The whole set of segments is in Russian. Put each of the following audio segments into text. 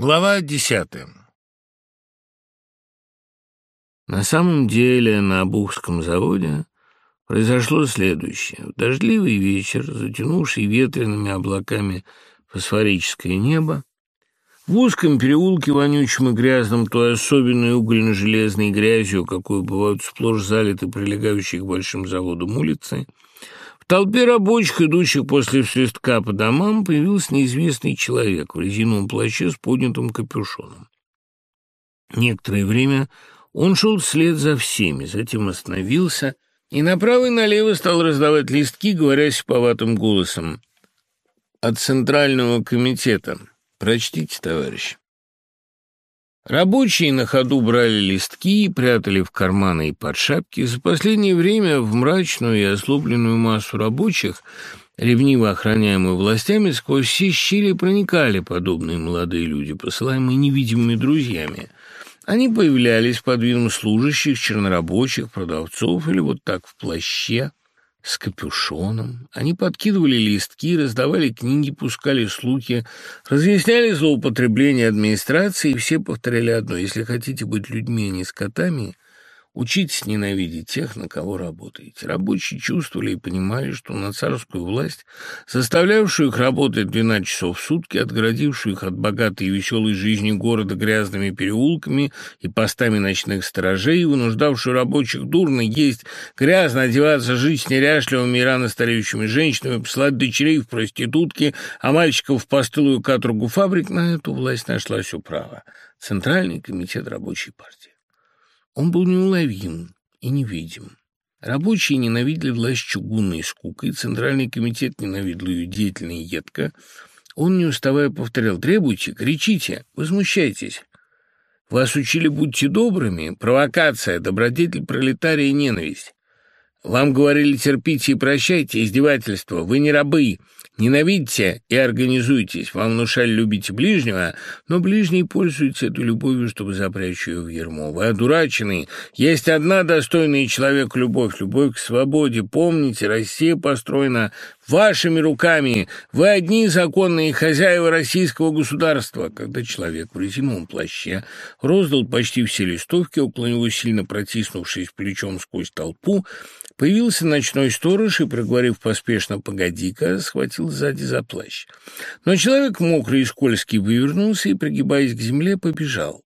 Глава десятая. На самом деле на Обухском заводе произошло следующее. В дождливый вечер, затянувший ветреными облаками фосфорическое небо, в узком переулке, вонючем и грязном, той особенной угольно-железной грязью, какую бывают сплошь залиты прилегающие к большим заводам улицы, толпе рабочих, идущих после свистка по домам, появился неизвестный человек в резиновом плаще с поднятым капюшоном. Некоторое время он шел вслед за всеми, затем остановился и направо и налево стал раздавать листки, говоря сиповатым голосом. «От Центрального комитета. Прочтите, товарищ». Рабочие на ходу брали листки и прятали в карманы и под шапки. За последнее время в мрачную и ослабленную массу рабочих, ревниво охраняемую властями, сквозь все щели проникали подобные молодые люди, посылаемые невидимыми друзьями. Они появлялись под видом служащих, чернорабочих, продавцов или вот так в плаще, с капюшоном. Они подкидывали листки, раздавали книги, пускали слухи, разъясняли злоупотребление администрации, и все повторяли одно – если хотите быть людьми, а не скотами – Учитесь ненавидеть тех, на кого работаете. Рабочие чувствовали и понимали, что на царскую власть, заставлявшую их работать 12 часов в сутки, отгородившую их от богатой и веселой жизни города грязными переулками и постами ночных сторожей, вынуждавшую рабочих дурно есть, грязно одеваться, жить с неряшливыми и рано стареющими женщинами, посылать дочерей в проститутки, а мальчиков в постылую каторгу фабрик, на эту власть нашлась управа. Центральный комитет рабочей партии. Он был неуловим и невидим. Рабочие ненавидели власть чугунной скукой, Центральный комитет ненавидел ее деятельно и едко. Он, не уставая, повторял «Требуйте, кричите, возмущайтесь». Вас учили «Будьте добрыми», провокация, добродетель пролетария ненависть. Вам говорили «Терпите и прощайте», издевательство, вы не рабы, Ненавидьте и организуйтесь. Вам внушали любите ближнего, но ближний пользуется этой любовью, чтобы запрячь ее в ермо. Вы одурачены. Есть одна достойная человек любовь, любовь к свободе. Помните, Россия построена вашими руками. Вы одни законные хозяева российского государства. Когда человек в резиновом плаще роздал почти все листовки, около него сильно протиснувшись плечом сквозь толпу, Появился ночной сторож и, проговорив поспешно «погоди-ка», схватил сзади за плащ. Но человек мокрый и скользкий вывернулся и, пригибаясь к земле, побежал.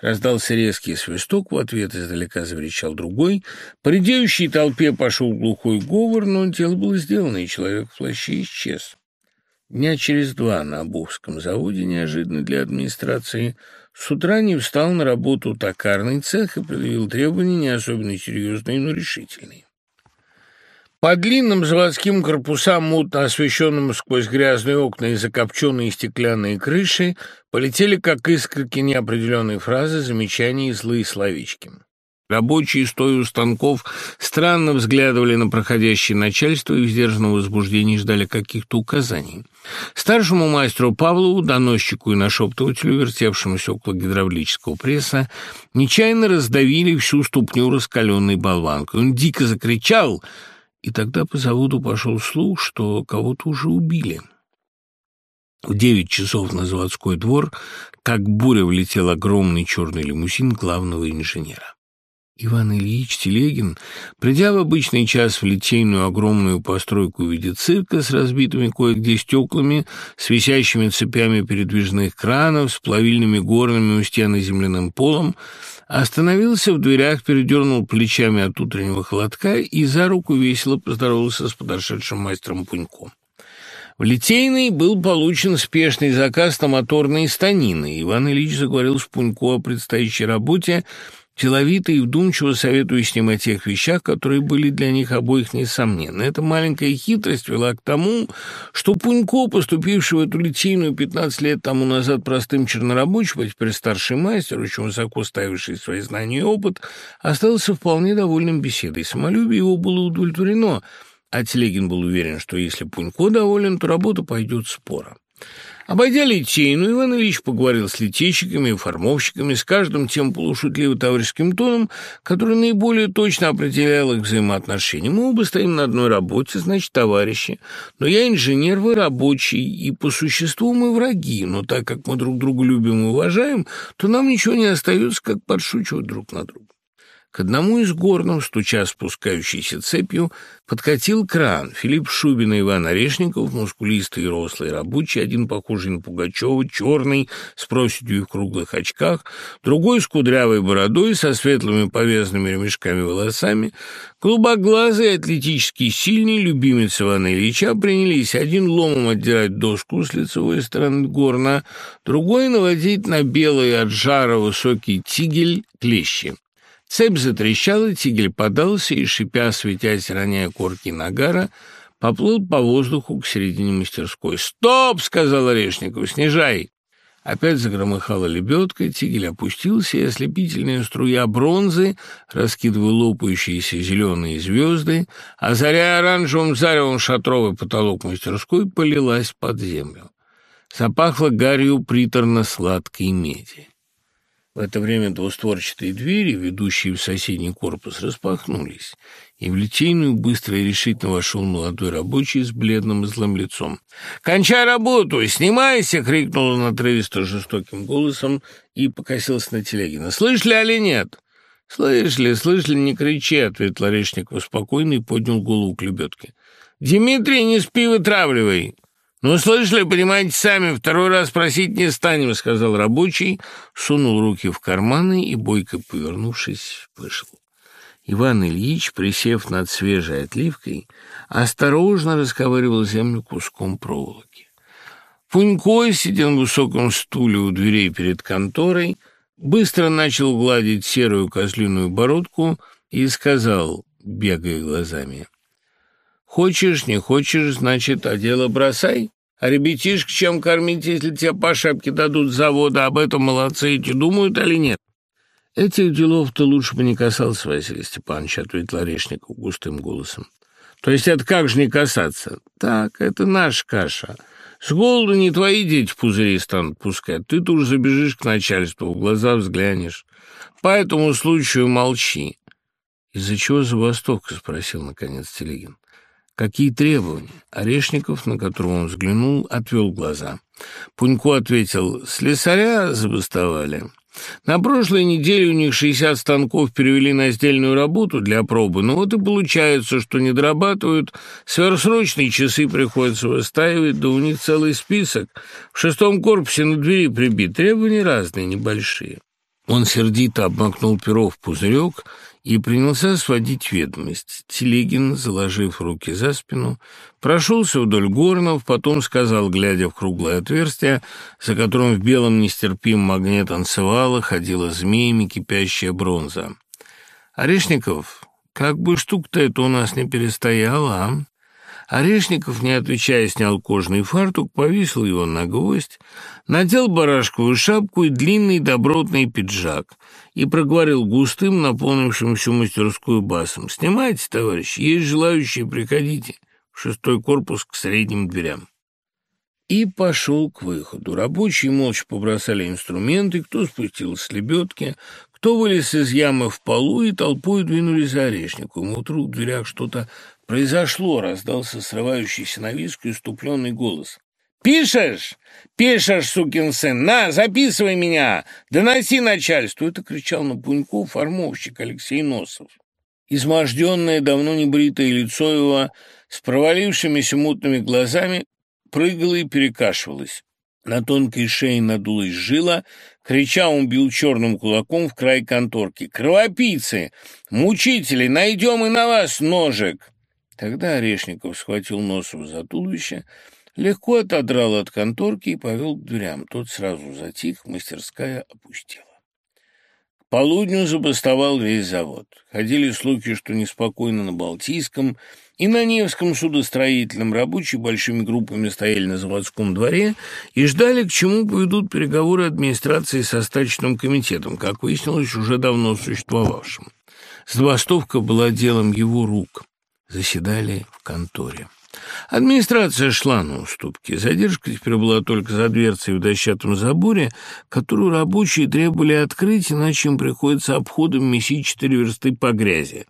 Раздался резкий свисток, в ответ издалека завречал другой. По редеющей толпе пошел глухой говор, но дело было сделано, и человек в плаще исчез. Дня через два на Обухском заводе, неожиданно для администрации, с утра не встал на работу токарный цех и предъявил требования не особенно серьезные, но решительные. По длинным заводским корпусам, мутно освещенным сквозь грязные окна и закопченные стеклянные крыши, полетели, как искорки, неопределенные фразы, замечания и злые словечки. Рабочие, стоя у станков, странно взглядывали на проходящее начальство и в сдержанном возбуждении ждали каких-то указаний. Старшему мастеру Павлову, доносчику и нашептывателю, вертевшемуся около гидравлического пресса, нечаянно раздавили всю ступню раскаленной болванкой. Он дико закричал — и тогда по заводу пошел слух, что кого-то уже убили. В девять часов на заводской двор, как буря, влетел огромный черный лимузин главного инженера. Иван Ильич Телегин, придя в обычный час в литейную огромную постройку в виде цирка с разбитыми кое-где стеклами, с висящими цепями передвижных кранов, с плавильными горными у стены земляным полом, Остановился в дверях, передернул плечами от утреннего холодка и за руку весело поздоровался с подошедшим мастером Пуньком. В Литейной был получен спешный заказ на моторные станины. Иван Ильич заговорил с Пунько о предстоящей работе – деловито и вдумчиво советую с ним о тех вещах, которые были для них обоих несомненны. Эта маленькая хитрость вела к тому, что Пунько, поступивший в эту литейную 15 лет тому назад простым чернорабочим, а теперь старший мастер, очень высоко ставивший свои знания и опыт, остался вполне довольным беседой. Самолюбие его было удовлетворено, а Телегин был уверен, что если Пунько доволен, то работа пойдет спора. Обойдя литейную, Иван Ильич поговорил с литейщиками и формовщиками, с каждым тем полушутливо-товарищеским тоном, который наиболее точно определял их взаимоотношения. Мы оба стоим на одной работе, значит, товарищи. Но я инженер, вы рабочий, и по существу мы враги. Но так как мы друг друга любим и уважаем, то нам ничего не остается, как подшучивать друг на друга. К одному из горнов, стуча спускающейся цепью, подкатил кран. Филипп Шубин и Иван Орешников, мускулистый и рослый рабочий, один похожий на Пугачева, черный, с проседью в круглых очках, другой с кудрявой бородой, со светлыми повязанными ремешками волосами, голубоглазый, атлетический, сильный, любимец Ивана Ильича, принялись один ломом отдирать доску с лицевой стороны горна, другой наводить на белый от жара высокий тигель клещи. Цепь затрещала, тигель подался и, шипя, светясь, роняя корки нагара, поплыл по воздуху к середине мастерской. «Стоп!» — сказал Орешников. «Снижай!» Опять загромыхала лебедка, тигель опустился, и ослепительная струя бронзы, раскидывая лопающиеся зеленые звезды, озаряя оранжевым заревом шатровый потолок мастерской, полилась под землю. Запахло гарью приторно-сладкой меди. В это время двустворчатые двери, ведущие в соседний корпус, распахнулись, и в литейную быстро и решительно вошел молодой рабочий с бледным и злым лицом. «Кончай работу! Снимайся!» — крикнул он отрывисто жестоким голосом и покосился на Телегина. «Слышали или нет?» «Слышали, слышали, не кричи!» — ответил Орешников спокойно и поднял голову к лебедке. «Дмитрий, не спи, вытравливай!» «Ну, слышали, понимаете, сами, второй раз просить не станем», — сказал рабочий, сунул руки в карманы и, бойко повернувшись, вышел. Иван Ильич, присев над свежей отливкой, осторожно расковыривал землю куском проволоки. Пунько, сидя на высоком стуле у дверей перед конторой, быстро начал гладить серую козлиную бородку и сказал, бегая глазами — Хочешь, не хочешь, значит, а дело бросай. А ребятишек чем кормить, если тебе по шапке дадут завода, об этом молодцы эти думают или нет? Этих делов-то лучше бы не касался, Василий Степанович, ответил Орешников густым голосом. То есть это как же не касаться? Так, это наша каша. С голоду не твои дети пузыри станут пускать. Ты тут же забежишь к начальству, в глаза взглянешь. По этому случаю молчи. «Из-за чего забастовка?» — спросил, наконец, Телегин. Какие требования? Орешников, на которого он взглянул, отвел глаза. Пунько ответил, слесаря забастовали. На прошлой неделе у них 60 станков перевели на сдельную работу для пробы, но вот и получается, что не дорабатывают, сверхсрочные часы приходится выстаивать, да у них целый список. В шестом корпусе на двери прибит, требования разные, небольшие. Он сердито обмакнул перо в пузырек и принялся сводить ведомость. Телегин, заложив руки за спину, прошелся вдоль горнов, потом сказал, глядя в круглое отверстие, за которым в белом нестерпимом огне танцевала, ходила змеями кипящая бронза. «Орешников, как бы штука-то это у нас не перестояла, а?» Орешников, не отвечая, снял кожаный фартук, повесил его на гвоздь, надел барашковую шапку и длинный добротный пиджак и проговорил густым, наполнившим всю мастерскую басом. «Снимайте, товарищ, есть желающие, приходите. В шестой корпус к средним дверям». И пошел к выходу. Рабочие молча побросали инструменты, кто спустился с лебедки, кто вылез из ямы в полу и толпой двинулись за орешником. Утру в дверях что-то произошло, раздался срывающийся на виску иступленный голос. «Пишешь? Пишешь, сукин сын! На, записывай меня! Доноси начальству!» Это кричал на Пуньку формовщик Алексей Носов. Изможденное, давно не бритое лицо его с провалившимися мутными глазами прыгало и перекашивалось. На тонкой шее надулась жила, крича он бил черным кулаком в край конторки. «Кровопийцы! Мучители! Найдем и на вас ножик!» Тогда Орешников схватил Носова за туловище, легко отодрал от конторки и повел к дверям. Тот сразу затих, мастерская опустела. К полудню забастовал весь завод. Ходили слухи, что неспокойно на Балтийском и на Невском судостроительном рабочие большими группами стояли на заводском дворе и ждали, к чему поведут переговоры администрации со стачным комитетом, как выяснилось, уже давно существовавшим. Забастовка была делом его рук. Заседали в конторе. Администрация шла на уступки. Задержка теперь была только за дверцей в дощатом заборе, которую рабочие требовали открыть, иначе им приходится обходом месить четыре версты по грязи.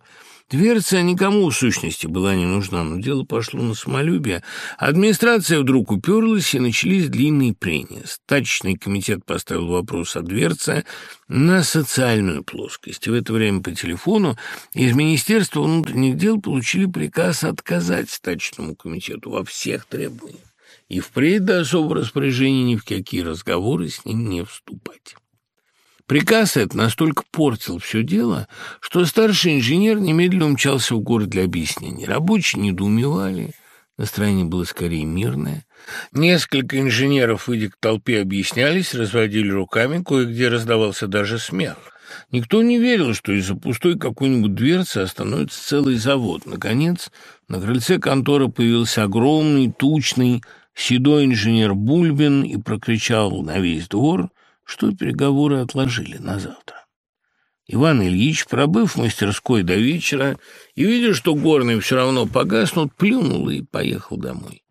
Дверца никому в сущности была не нужна, но дело пошло на самолюбие. Администрация вдруг уперлась, и начались длинные прения. Стачечный комитет поставил вопрос о дверце на социальную плоскость. В это время по телефону из Министерства внутренних дел получили приказ отказать стачечному комитету во всех требованиях и впредь до особого распоряжения ни в какие разговоры с ним не вступать. Приказ этот настолько портил все дело, что старший инженер немедленно умчался в город для объяснений. Рабочие недоумевали, настроение было скорее мирное. Несколько инженеров, выйдя к толпе, объяснялись, разводили руками, кое-где раздавался даже смех. Никто не верил, что из-за пустой какой-нибудь дверцы остановится целый завод. Наконец, на крыльце конторы появился огромный, тучный, седой инженер Бульбин и прокричал на весь двор что переговоры отложили на завтра. Иван Ильич, пробыв в мастерской до вечера и видя, что горные все равно погаснут, плюнул и поехал домой.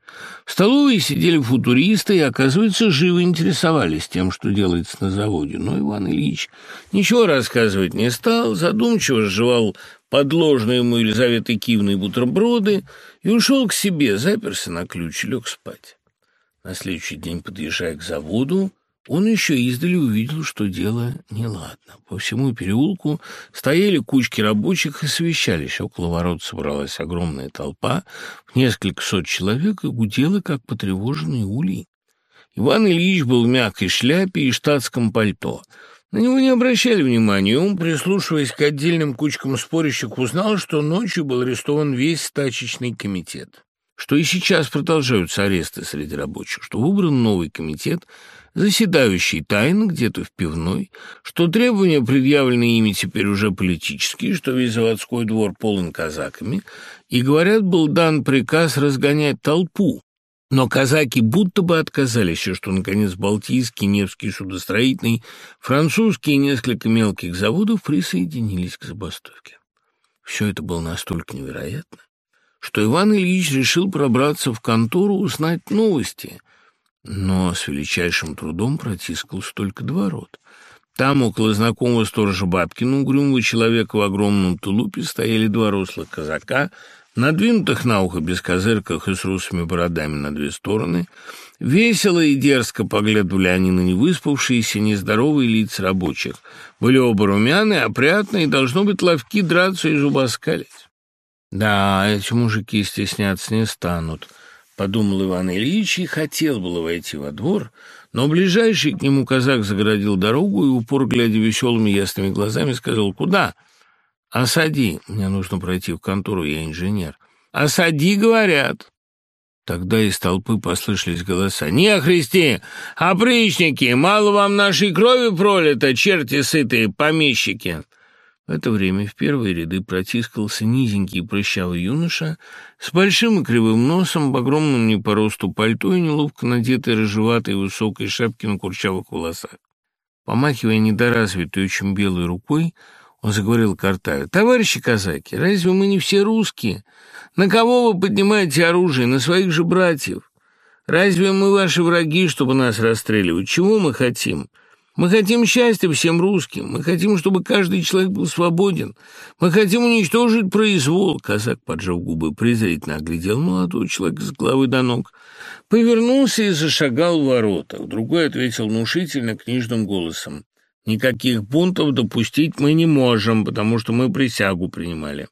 В столовой сидели футуристы и, оказывается, живо интересовались тем, что делается на заводе. Но Иван Ильич ничего рассказывать не стал, задумчиво сживал подложные ему Елизаветы Кивной бутерброды и ушел к себе, заперся на ключ и лег спать. На следующий день, подъезжая к заводу, он еще издали увидел, что дело неладно. По всему переулку стояли кучки рабочих и совещались. Около ворот собралась огромная толпа, в несколько сот человек, и гудела, как потревоженный улей. Иван Ильич был в мягкой шляпе и штатском пальто. На него не обращали внимания, и он, прислушиваясь к отдельным кучкам спорящих, узнал, что ночью был арестован весь стачечный комитет, что и сейчас продолжаются аресты среди рабочих, что выбран новый комитет – заседающий тайно где-то в пивной, что требования, предъявленные ими, теперь уже политические, что весь заводской двор полон казаками, и, говорят, был дан приказ разгонять толпу. Но казаки будто бы отказались, и что, наконец, Балтийский, Невский судостроительный, французские и несколько мелких заводов присоединились к забастовке. Все это было настолько невероятно, что Иван Ильич решил пробраться в контору узнать новости – но с величайшим трудом протискался только дворот. Там, около знакомого сторожа Бабкина, угрюмого человека в огромном тулупе, стояли два рослых казака, надвинутых на ухо без козырках и с русыми бородами на две стороны. Весело и дерзко поглядывали они на невыспавшиеся, нездоровые лица рабочих. Были оба румяные, опрятные, должно быть, ловки драться и зубоскалить. Да, эти мужики стесняться не станут подумал Иван Ильич и хотел было войти во двор, но ближайший к нему казак загородил дорогу и, упор глядя веселыми ясными глазами, сказал «Куда?» «Осади, мне нужно пройти в контору, я инженер». «Осади, говорят». Тогда из толпы послышались голоса. «Не христи! Опричники! Мало вам нашей крови пролито, черти сытые, помещики!» В это время в первые ряды протискался низенький прыщавый юноша с большим и кривым носом, в огромном не по росту пальто и неловко надетой рыжеватой высокой шапке на курчавых волосах. Помахивая недоразвитой, очень белой рукой, он заговорил Картаю. «Товарищи казаки, разве мы не все русские? На кого вы поднимаете оружие? На своих же братьев? Разве мы ваши враги, чтобы нас расстреливать? Чего мы хотим?» Мы хотим счастья всем русским. Мы хотим, чтобы каждый человек был свободен. Мы хотим уничтожить произвол. Казак, поджав губы, презрительно оглядел молодого человека с головы до ног. Повернулся и зашагал в ворота. Другой ответил внушительно книжным голосом. «Никаких бунтов допустить мы не можем, потому что мы присягу принимали».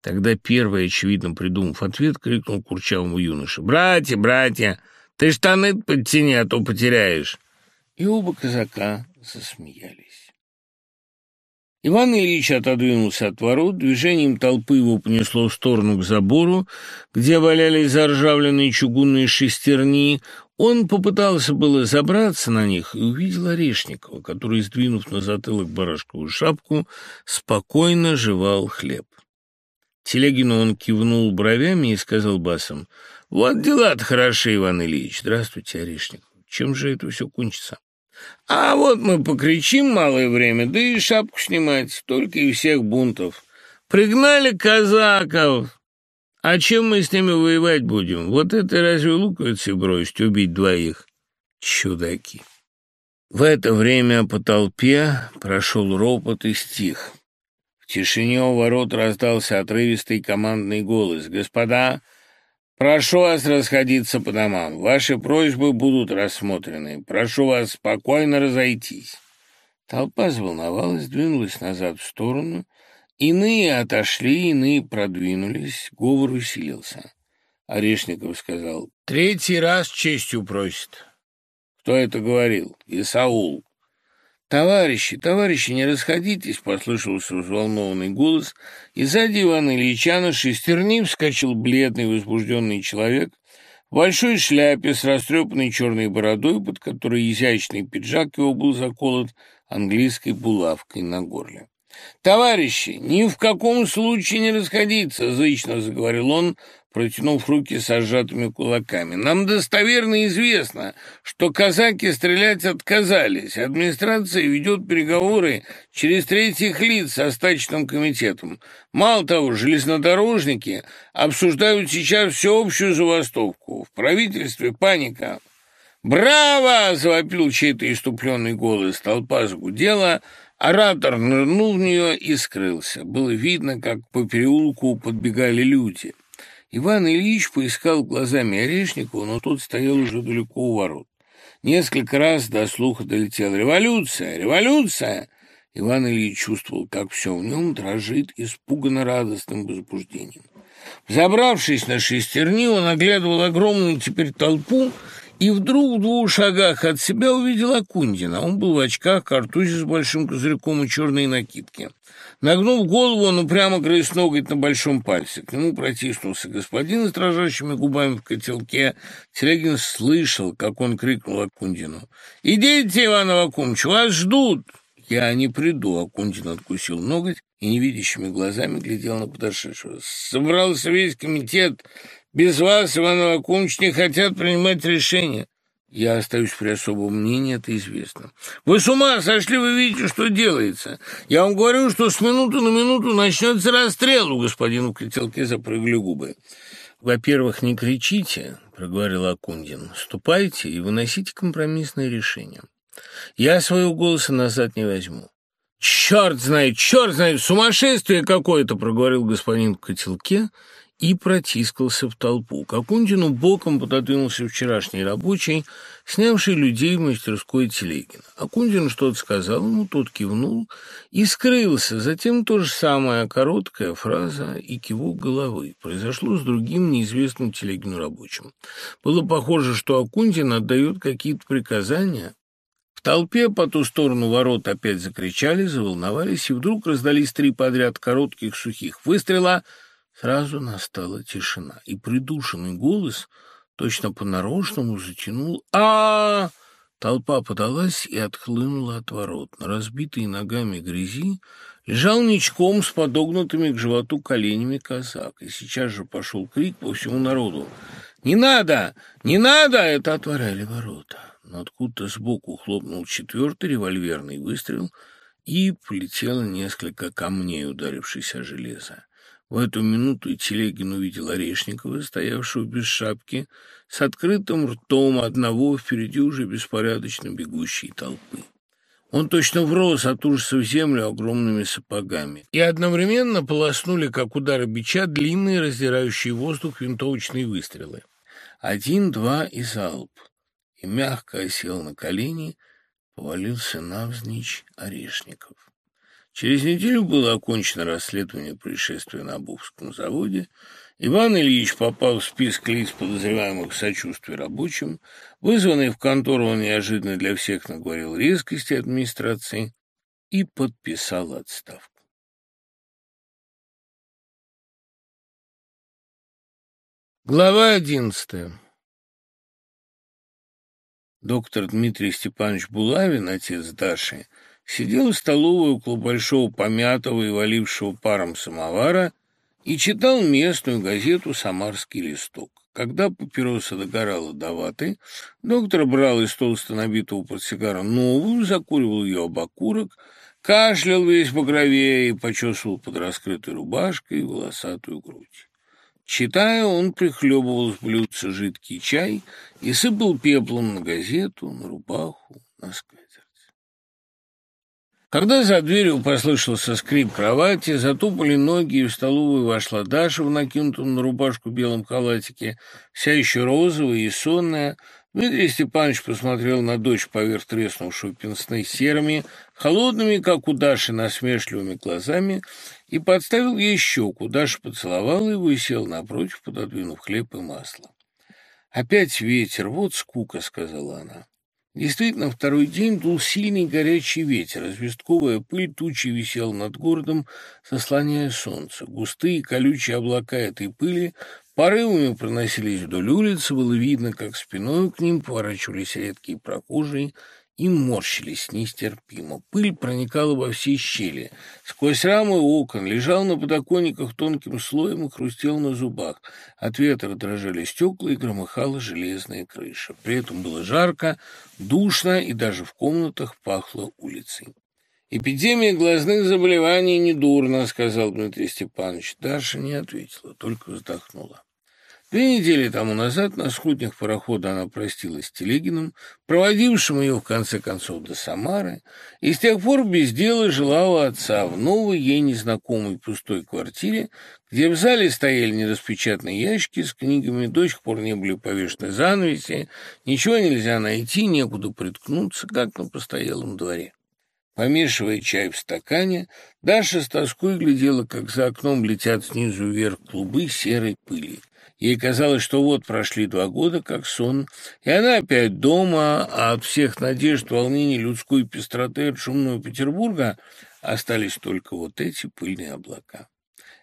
Тогда первый, очевидно придумав ответ, крикнул курчавому юноше. «Братья, братья, ты штаны подтяни, а то потеряешь». И оба казака засмеялись. Иван Ильич отодвинулся от ворот, движением толпы его понесло в сторону к забору, где валялись заржавленные чугунные шестерни. Он попытался было забраться на них и увидел Орешникова, который, сдвинув на затылок барашковую шапку, спокойно жевал хлеб. Телегину он кивнул бровями и сказал басом, «Вот дела-то хороши, Иван Ильич. Здравствуйте, Орешников. Чем же это все кончится?» А вот мы покричим малое время, да и шапку снимать, только и всех бунтов. Пригнали казаков. А чем мы с ними воевать будем? Вот это разве луковицы бросить, убить двоих? Чудаки. В это время по толпе прошел ропот и стих. В тишине у ворот раздался отрывистый командный голос. «Господа, прошу вас расходиться по домам. Ваши просьбы будут рассмотрены. Прошу вас спокойно разойтись». Толпа заволновалась, двинулась назад в сторону. Иные отошли, иные продвинулись. Говор усилился. Орешников сказал, «Третий раз честью просит». «Кто это говорил?» «Исаул». «Товарищи, товарищи, не расходитесь!» — послышался взволнованный голос, и сзади Ивана Ильича на шестерни вскочил бледный возбужденный человек в большой шляпе с растрепанной черной бородой, под которой изящный пиджак его был заколот английской булавкой на горле. «Товарищи, ни в каком случае не расходиться!» — зычно заговорил он, протянув руки с сжатыми кулаками. «Нам достоверно известно, что казаки стрелять отказались. Администрация ведет переговоры через третьих лиц со стачным комитетом. Мало того, железнодорожники обсуждают сейчас всеобщую забастовку. В правительстве паника». «Браво!» — завопил чей-то иступленный голос. Толпа загудела, оратор нырнул в нее и скрылся. Было видно, как по переулку подбегали люди. Иван Ильич поискал глазами Орешникова, но тот стоял уже далеко у ворот. Несколько раз до слуха долетел «Революция! Революция!» Иван Ильич чувствовал, как все в нем дрожит испуганно радостным возбуждением. Забравшись на шестерни, он оглядывал огромную теперь толпу и вдруг в двух шагах от себя увидел Акундина. Он был в очках, картузе с большим козырьком и черной накидке. Нагнув голову, он упрямо грыз ноготь на большом пальце. К нему протиснулся господин с дрожащими губами в котелке. Телегин слышал, как он крикнул Акундину. «Идите, Иван Авакумович, вас ждут!» «Я не приду», — Акундин откусил ноготь и невидящими глазами глядел на подошедшего. «Собрался весь комитет без вас, Иван Авакумович, не хотят принимать решения. Я остаюсь при особом мнении, это известно. Вы с ума сошли, вы видите, что делается. Я вам говорю, что с минуты на минуту начнется расстрел. У господина в котелке запрыгли губы. Во-первых, не кричите, проговорил Акундин. Ступайте и выносите компромиссное решение. Я своего голоса назад не возьму. «Черт знает, черт знает, сумасшествие какое-то!» — проговорил господин в котелке и протискался в толпу. К Акунтину боком пододвинулся вчерашний рабочий, снявший людей в мастерской Телегина. Акунтин что-то сказал ему, тот кивнул и скрылся. Затем то же самое, короткая фраза и кивок головы. Произошло с другим неизвестным Телегину рабочим. Было похоже, что Акунтин отдает какие-то приказания, в толпе по ту сторону ворот опять закричали, заволновались, и вдруг раздались три подряд коротких сухих выстрела — Сразу настала тишина, и придушенный голос точно по-нарочному затянул а, Толпа подалась и отхлынула от ворот. На разбитой ногами грязи лежал ничком с подогнутыми к животу коленями казак. И сейчас же пошел крик по всему народу. «Не надо! Не надо!» — это отворяли ворота. Но откуда-то сбоку хлопнул четвертый револьверный выстрел, и полетело несколько камней, ударившись о железо. В эту минуту Телегин увидел Орешникова, стоявшего без шапки, с открытым ртом одного впереди уже беспорядочно бегущей толпы. Он точно врос от ужаса в землю огромными сапогами. И одновременно полоснули, как удары бича, длинные, раздирающие воздух винтовочные выстрелы. Один, два и залп. И мягко осел на колени, повалился навзничь Орешников. Через неделю было окончено расследование происшествия на Обувском заводе. Иван Ильич попал в список лиц, подозреваемых в сочувствии рабочим. Вызванный в контору, он неожиданно для всех наговорил резкости администрации и подписал отставку. Глава одиннадцатая. Доктор Дмитрий Степанович Булавин, отец Даши, сидел в столовой около большого помятого и валившего паром самовара и читал местную газету «Самарский листок». Когда папироса догорала до ваты, доктор брал из толсто набитого портсигара новую, закуривал ее об окурок, кашлял весь багровее и почесывал под раскрытой рубашкой волосатую грудь. Читая, он прихлебывал с блюдца жидкий чай и сыпал пеплом на газету, на рубаху, на скатерть. Когда за дверью послышался скрип кровати, затупали ноги, и в столовую вошла Даша в накинутом на рубашку белом халатике, вся еще розовая и сонная. Дмитрий Степанович посмотрел на дочь поверх треснувшего пенсны серыми, холодными, как у Даши, насмешливыми глазами, и подставил ей щеку. Даша поцеловала его и сел напротив, пододвинув хлеб и масло. «Опять ветер, вот скука», — сказала она. Действительно, второй день дул сильный горячий ветер. Известковая пыль тучи висела над городом, заслоняя солнце. Густые колючие облака этой пыли порывами проносились вдоль улицы. Было видно, как спиной к ним поворачивались редкие прохожие, и морщились нестерпимо. Пыль проникала во все щели. Сквозь рамы окон лежал на подоконниках тонким слоем и хрустел на зубах. От ветра дрожали стекла и громыхала железная крыша. При этом было жарко, душно и даже в комнатах пахло улицей. «Эпидемия глазных заболеваний недурно», — сказал Дмитрий Степанович. Даша не ответила, только вздохнула. Две недели тому назад на сходнях парохода она простилась с Телегиным, проводившим ее в конце концов до Самары, и с тех пор без дела жила у отца в новой, ей незнакомой пустой квартире, где в зале стояли нераспечатанные ящики с книгами, до сих пор не были повешены занавеси, ничего нельзя найти, некуда приткнуться, как на постоялом дворе. Помешивая чай в стакане, Даша с тоской глядела, как за окном летят снизу вверх клубы серой пыли. Ей казалось, что вот прошли два года, как сон, и она опять дома, а от всех надежд, волнений, людской пестроты от шумного Петербурга остались только вот эти пыльные облака.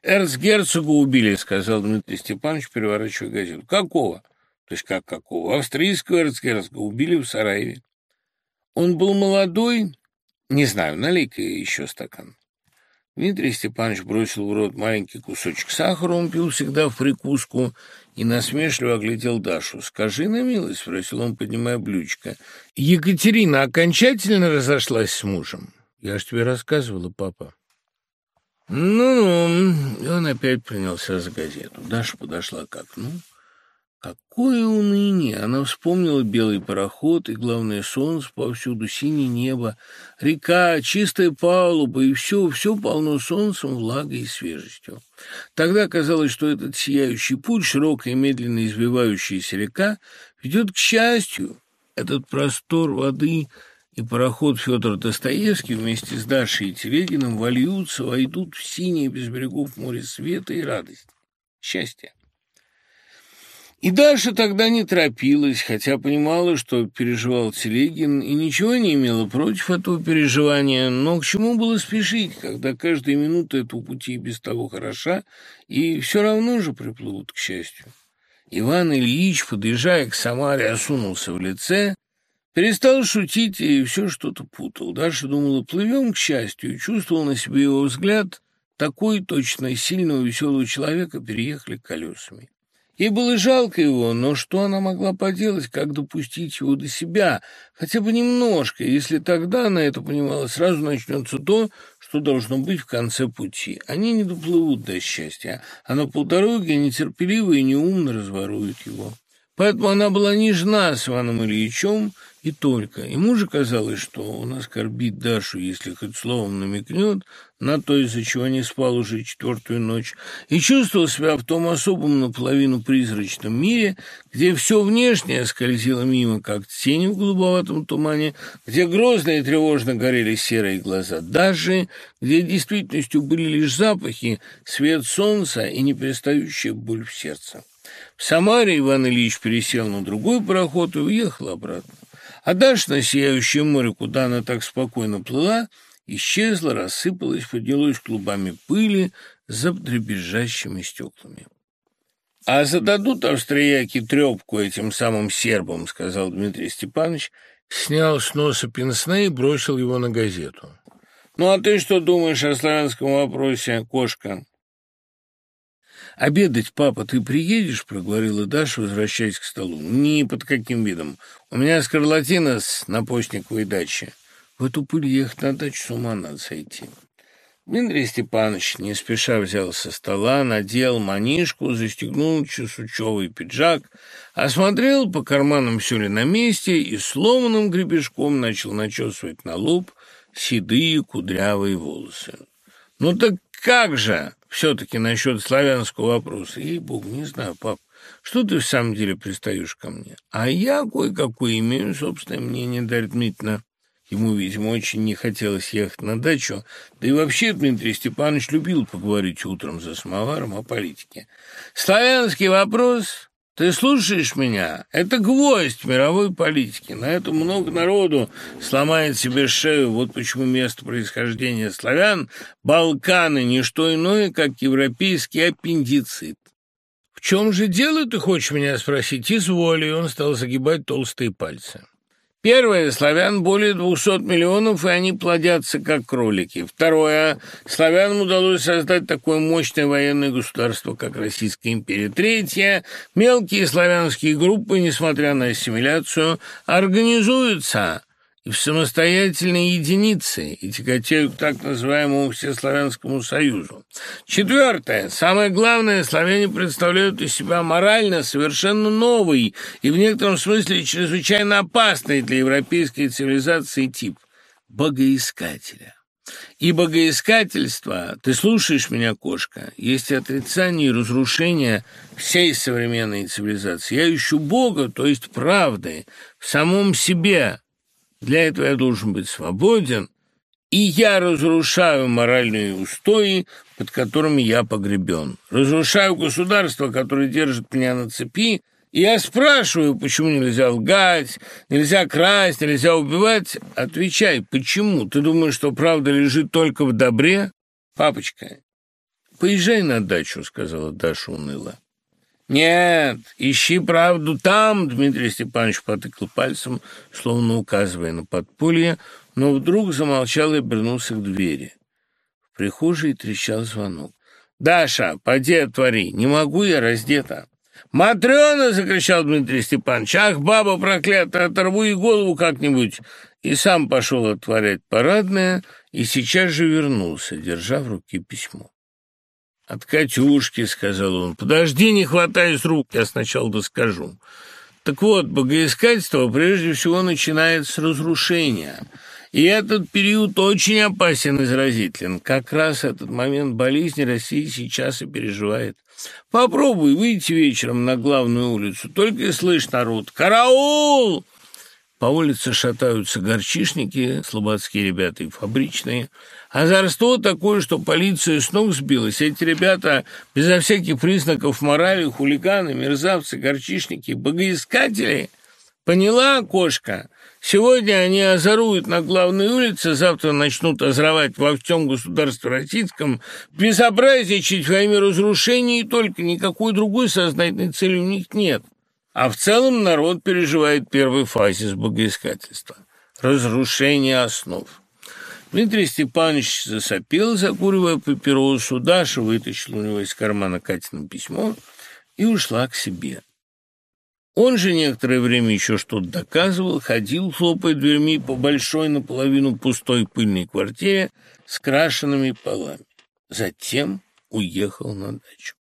«Эрцгерцога убили», — сказал Дмитрий Степанович, переворачивая газету. «Какого?» «То есть как какого?» «Австрийского эрцгерцога убили в Сараеве». «Он был молодой?» «Не знаю, налей-ка еще стакан». Дмитрий Степанович бросил в рот маленький кусочек сахара, он пил всегда в прикуску, и насмешливо оглядел Дашу. «Скажи на милость», — спросил он, поднимая блюдечко. «Екатерина окончательно разошлась с мужем?» «Я ж тебе рассказывала, папа». «Ну-ну», он опять принялся за газету. Даша подошла к окну. Какое уныние! Она вспомнила белый пароход и, главное, солнце, повсюду синее небо, река, чистая палуба, и все, все полно солнцем, влагой и свежестью. Тогда казалось, что этот сияющий путь, широкая и медленно извивающаяся река, ведет к счастью. Этот простор воды и пароход Федор Достоевский вместе с Дашей и Телегиным вольются, войдут в синее без берегов море света и радости. Счастье. И Даша тогда не торопилась, хотя понимала, что переживал Телегин, и ничего не имела против этого переживания, но к чему было спешить, когда каждая минута этого пути без того хороша, и все равно же приплывут к счастью. Иван Ильич, подъезжая к Самаре, осунулся в лице, перестал шутить и все что-то путал. Даша думала, плывем к счастью, и чувствовал на себе его взгляд, такой точно сильного веселого человека переехали колесами. Ей было жалко его, но что она могла поделать, как допустить его до себя, хотя бы немножко, если тогда она это понимала, сразу начнется то, что должно быть в конце пути. Они не доплывут до счастья, а на полдороге нетерпеливо и неумно разворуют его. Поэтому она была нежна с Иваном Ильичем, и только. Ему же казалось, что он оскорбит Дашу, если хоть словом намекнет на то, из-за чего не спал уже четвертую ночь, и чувствовал себя в том особом наполовину призрачном мире, где все внешнее скользило мимо, как тени в голубоватом тумане, где грозно и тревожно горели серые глаза Даши, где действительностью были лишь запахи, свет солнца и неперестающая боль в сердце. В Самаре Иван Ильич пересел на другой пароход и уехал обратно. А дальше на сияющем море, куда она так спокойно плыла, исчезла, рассыпалась, поднялась клубами пыли за дребезжащими стеклами. «А зададут австрияки трепку этим самым сербам», — сказал Дмитрий Степанович, снял с носа пенсне и бросил его на газету. «Ну а ты что думаешь о славянском вопросе, кошка?» «Обедать, папа, ты приедешь?» — проговорила Даша, возвращаясь к столу. «Ни под каким видом. У меня скарлатина с напостниковой дачи. В эту пыль ехать на дачу с ума надо сойти». Дмитрий Степанович не спеша взял со стола, надел манишку, застегнул чесучевый пиджак, осмотрел по карманам все ли на месте и сломанным гребешком начал начесывать на лоб седые кудрявые волосы. «Ну так как же все-таки насчет славянского вопроса? Ей-богу, не знаю, пап, что ты в самом деле пристаешь ко мне? А я кое-какое имею собственное мнение, Дарья Дмитриевна». Ему, видимо, очень не хотелось ехать на дачу, да и вообще Дмитрий Степанович любил поговорить утром за самоваром о политике. «Славянский вопрос ты слушаешь меня? Это гвоздь мировой политики. На это много народу сломает себе шею. Вот почему место происхождения славян – Балканы, не что иное, как европейский аппендицит. В чем же дело, ты хочешь меня спросить? Изволи, он стал загибать толстые пальцы. Первое. Славян более 200 миллионов, и они плодятся, как кролики. Второе. Славянам удалось создать такое мощное военное государство, как Российская империя. Третье. Мелкие славянские группы, несмотря на ассимиляцию, организуются и в самостоятельные единицы и тяготеют к так называемому Всеславянскому Союзу. Четвертое. Самое главное, славяне представляют из себя морально совершенно новый и в некотором смысле чрезвычайно опасный для европейской цивилизации тип – богоискателя. И богоискательство, ты слушаешь меня, кошка, есть отрицание и разрушение всей современной цивилизации. Я ищу Бога, то есть правды, в самом себе, для этого я должен быть свободен, и я разрушаю моральные устои, под которыми я погребен. Разрушаю государство, которое держит меня на цепи, и я спрашиваю, почему нельзя лгать, нельзя красть, нельзя убивать. Отвечай, почему? Ты думаешь, что правда лежит только в добре? Папочка, поезжай на дачу, сказала Даша уныло. «Нет, ищи правду там», — Дмитрий Степанович потыкал пальцем, словно указывая на подполье, но вдруг замолчал и обернулся к двери. В прихожей трещал звонок. «Даша, поди отвори, не могу я раздета». «Матрена!» — закричал Дмитрий Степанович. «Ах, баба проклятая, оторву ей голову как-нибудь!» И сам пошел отворять парадное, и сейчас же вернулся, держа в руке письмо. «От Катюшки», — сказал он. «Подожди, не хватай рук, я сначала доскажу». Так вот, богоискательство прежде всего начинается с разрушения. И этот период очень опасен и заразителен. Как раз этот момент болезни Россия сейчас и переживает. Попробуй выйти вечером на главную улицу, только и слышь народ «Караул!» По улице шатаются горчишники, слободские ребята и фабричные. Озорство такое, что полиция с ног сбилась. Эти ребята безо всяких признаков морали, хулиганы, мерзавцы, горчишники, богоискатели. Поняла, кошка? Сегодня они озоруют на главной улице, завтра начнут озоровать во всем государстве российском, безобразничать во имя разрушения и только никакой другой сознательной цели у них нет. А в целом народ переживает первый фазис богоискательства – разрушение основ. Дмитрий Степанович засопел, закуривая папиросу. Даша вытащила у него из кармана Катина письмо и ушла к себе. Он же некоторое время еще что-то доказывал, ходил, хлопая дверьми по большой наполовину пустой пыльной квартире с крашенными полами. Затем уехал на дачу.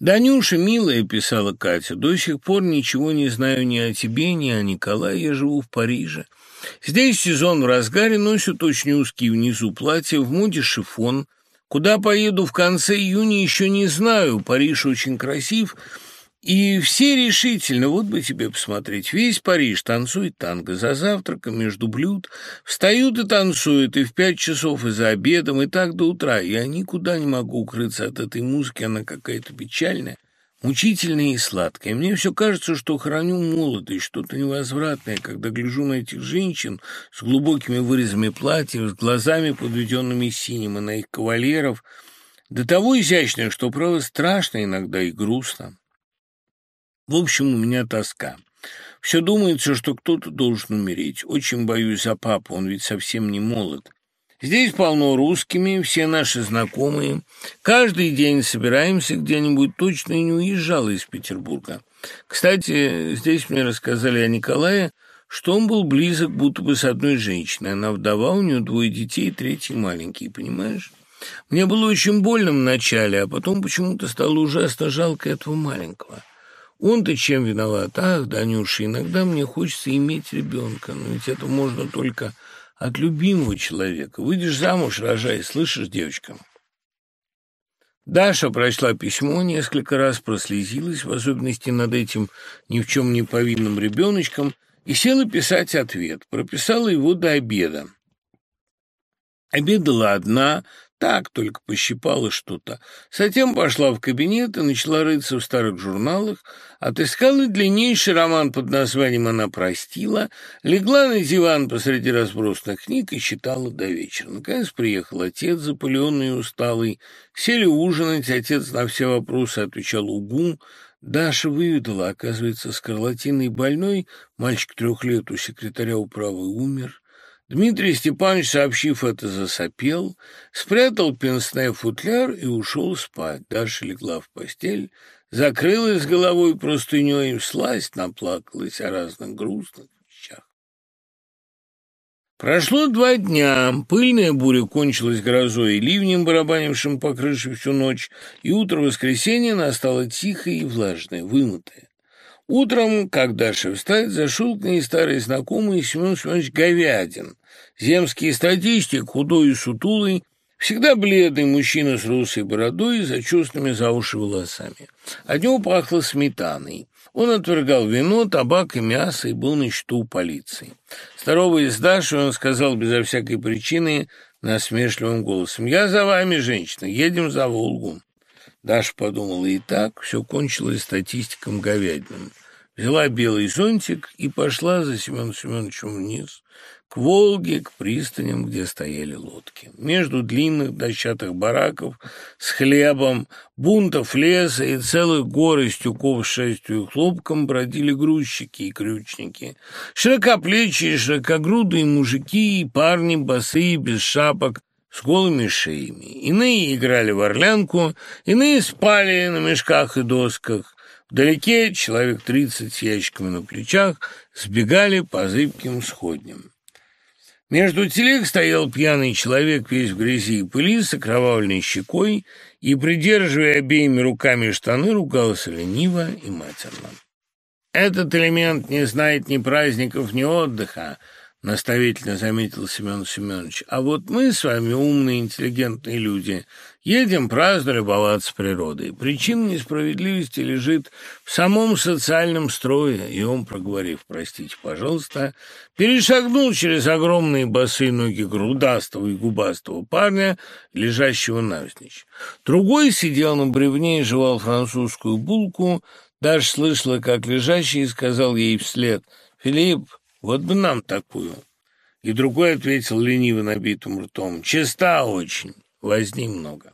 «Данюша, милая», — писала Катя, — «до сих пор ничего не знаю ни о тебе, ни о Николае, я живу в Париже. Здесь сезон в разгаре, носят очень узкие внизу платья, в моде шифон. Куда поеду в конце июня, еще не знаю, Париж очень красив». И все решительно, вот бы тебе посмотреть, весь Париж танцует танго за завтраком, между блюд, встают и танцуют, и в пять часов, и за обедом, и так до утра. Я никуда не могу укрыться от этой музыки, она какая-то печальная, мучительная и сладкая. Мне все кажется, что храню молодость, что-то невозвратное, когда гляжу на этих женщин с глубокими вырезами платьев, с глазами, подведенными синим, и на их кавалеров, до того изящное, что, право, страшно иногда и грустно. В общем, у меня тоска. Все думается, что кто-то должен умереть. Очень боюсь за папу, он ведь совсем не молод. Здесь полно русскими, все наши знакомые. Каждый день собираемся где-нибудь, точно и не уезжала из Петербурга. Кстати, здесь мне рассказали о Николае, что он был близок будто бы с одной женщиной. Она вдова, у нее двое детей, третий маленький, понимаешь? Мне было очень больно вначале, а потом почему-то стало ужасно жалко этого маленького. Он-то чем виноват? Ах, Данюша, иногда мне хочется иметь ребенка, но ведь это можно только от любимого человека. Выйдешь замуж, рожай, слышишь, девочка?» Даша прочла письмо, несколько раз прослезилась, в особенности над этим ни в чем не повинным ребеночком, и села писать ответ. Прописала его до обеда. Обедала одна, так только пощипала что-то. Затем пошла в кабинет и начала рыться в старых журналах, отыскала длиннейший роман под названием «Она простила», легла на диван посреди разбросанных книг и читала до вечера. Наконец приехал отец, запыленный и усталый. Сели ужинать, отец на все вопросы отвечал «Угу». Даша выведала, оказывается, скарлатиной больной, мальчик трех лет у секретаря управы умер. Дмитрий Степанович, сообщив это, засопел, спрятал пенсне футляр и ушел спать. Даша легла в постель, закрылась головой простыней и всласть наплакалась о разных грустных вещах. Прошло два дня, пыльная буря кончилась грозой и ливнем, барабанившим по крыше всю ночь, и утро воскресенья настало тихое и влажное, вымытое. Утром, как Даша встать, зашел к ней старый знакомый Семен Семенович Говядин. Земский статистик, худой и сутулый, всегда бледный мужчина с русой бородой и зачесанными за уши волосами. От него пахло сметаной. Он отвергал вино, табак и мясо и был на счету у полиции. Здоровый с Дашей, он сказал безо всякой причины насмешливым голосом, «Я за вами, женщина, едем за Волгу». Даша подумала, и так все кончилось статистиком говядиным. Взяла белый зонтик и пошла за Семеном Семеновичем вниз, Волге, к пристаням, где стояли лодки. Между длинных дощатых бараков с хлебом, бунтов леса и целых горы стюков с шестью хлопком бродили грузчики и крючники. Широкоплечие, широкогрудые мужики и парни, босые, без шапок, с голыми шеями. Иные играли в орлянку, иные спали на мешках и досках. Вдалеке человек тридцать с ящиками на плечах сбегали по зыбким сходням. Между телег стоял пьяный человек, весь в грязи и пыли, с окровавленной щекой, и, придерживая обеими руками штаны, ругался лениво и матерно. «Этот элемент не знает ни праздников, ни отдыха», — наставительно заметил Семен Семенович. «А вот мы с вами, умные, интеллигентные люди, едем праздно любоваться природой. Причина несправедливости лежит в самом социальном строе». И он, проговорив «простите, пожалуйста», перешагнул через огромные босые ноги грудастого и губастого парня, лежащего навзничь. Другой сидел на бревне и жевал французскую булку. Даже слышала, как лежащий сказал ей вслед «Филипп, вот бы нам такую. И другой ответил лениво набитым ртом. Чиста очень, возни много.